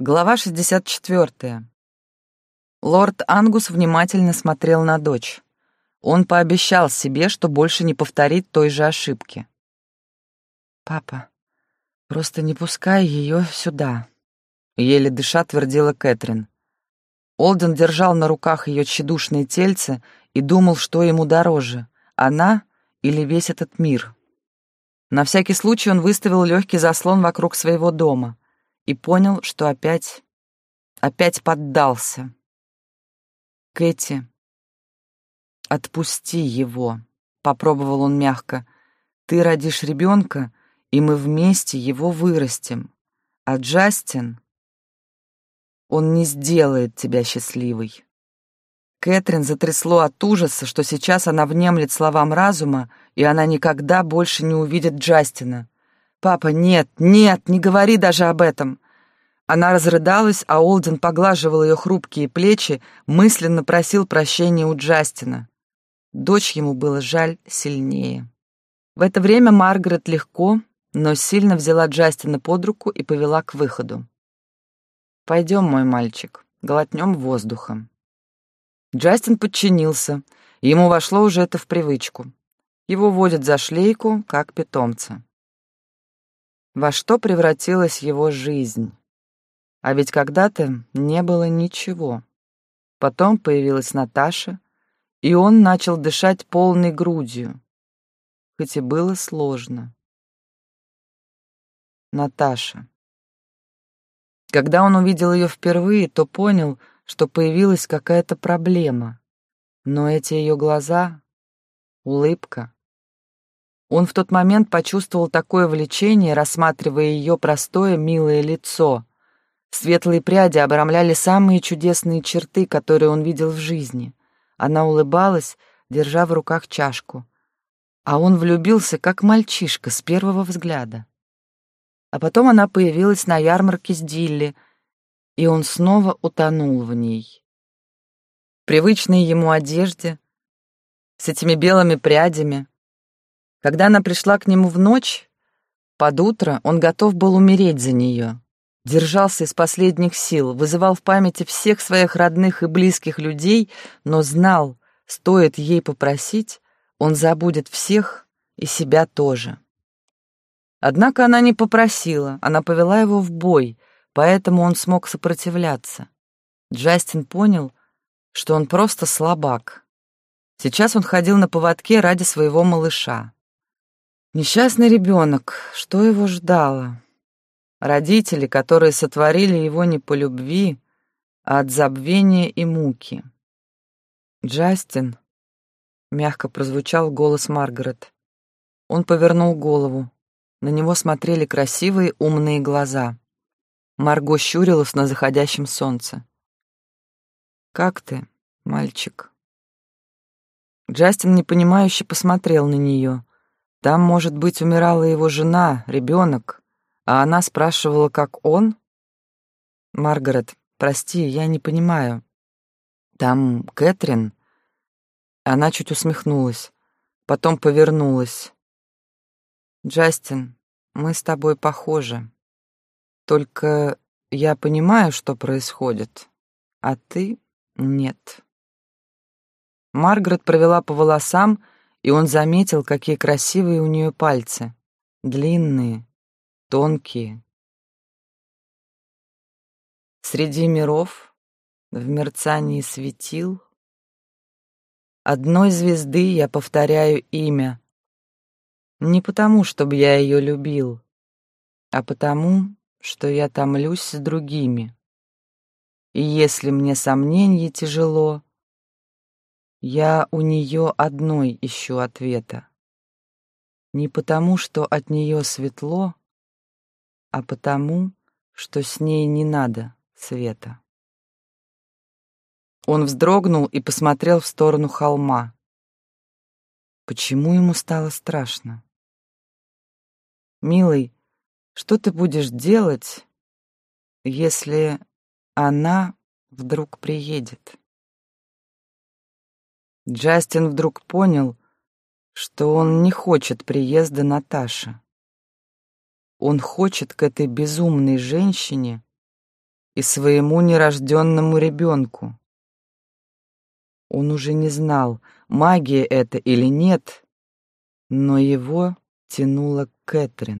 Глава 64. Лорд Ангус внимательно смотрел на дочь. Он пообещал себе, что больше не повторит той же ошибки. «Папа, просто не пускай ее сюда», — еле дыша твердила Кэтрин. Олден держал на руках ее тщедушные тельце и думал, что ему дороже — она или весь этот мир. На всякий случай он выставил легкий заслон вокруг своего дома — и понял, что опять, опять поддался. «Кэти, отпусти его», — попробовал он мягко. «Ты родишь ребенка, и мы вместе его вырастим. А Джастин, он не сделает тебя счастливой». Кэтрин затрясло от ужаса, что сейчас она внемлет словам разума, и она никогда больше не увидит Джастина. «Папа, нет, нет, не говори даже об этом!» Она разрыдалась, а Олден поглаживал ее хрупкие плечи, мысленно просил прощения у Джастина. Дочь ему было жаль сильнее. В это время Маргарет легко, но сильно взяла Джастина под руку и повела к выходу. «Пойдем, мой мальчик, глотнем воздуха». Джастин подчинился, ему вошло уже это в привычку. Его водят за шлейку, как питомца во что превратилась его жизнь. А ведь когда-то не было ничего. Потом появилась Наташа, и он начал дышать полной грудью, хоть и было сложно. Наташа. Когда он увидел ее впервые, то понял, что появилась какая-то проблема. Но эти ее глаза, улыбка, он в тот момент почувствовал такое влечение, рассматривая ее простое, милое лицо. Светлые пряди обрамляли самые чудесные черты, которые он видел в жизни. Она улыбалась, держа в руках чашку. А он влюбился, как мальчишка, с первого взгляда. А потом она появилась на ярмарке с Дилли, и он снова утонул в ней. В привычной ему одежде, с этими белыми прядями, когда она пришла к нему в ночь, под утро он готов был умереть за нее. Держался из последних сил, вызывал в памяти всех своих родных и близких людей, но знал, стоит ей попросить, он забудет всех и себя тоже. Однако она не попросила, она повела его в бой, поэтому он смог сопротивляться. Джастин понял, что он просто слабак. Сейчас он ходил на поводке ради своего малыша. Несчастный ребенок, что его ждало? Родители, которые сотворили его не по любви, а от забвения и муки. «Джастин», — мягко прозвучал голос Маргарет. Он повернул голову. На него смотрели красивые умные глаза. Марго щурилась на заходящем солнце. «Как ты, мальчик?» Джастин непонимающе посмотрел на нее. Там, может быть, умирала его жена, ребенок, а она спрашивала, как он? Маргарет, прости, я не понимаю. Там Кэтрин? Она чуть усмехнулась, потом повернулась. Джастин, мы с тобой похожи. Только я понимаю, что происходит, а ты — нет. Маргарет провела по волосам, и он заметил, какие красивые у нее пальцы. Длинные, тонкие. Среди миров, в мерцании светил, Одной звезды я повторяю имя. Не потому, чтобы я ее любил, а потому, что я томлюсь с другими. И если мне сомненье тяжело, я у нее одной ищу ответа. Не потому, что от нее светло, а потому, что с ней не надо света. Он вздрогнул и посмотрел в сторону холма. Почему ему стало страшно? «Милый, что ты будешь делать, если она вдруг приедет?» Джастин вдруг понял, что он не хочет приезда Наташи. Он хочет к этой безумной женщине и своему нерожденному ребенку. Он уже не знал, магия это или нет, но его тянуло Кэтрин.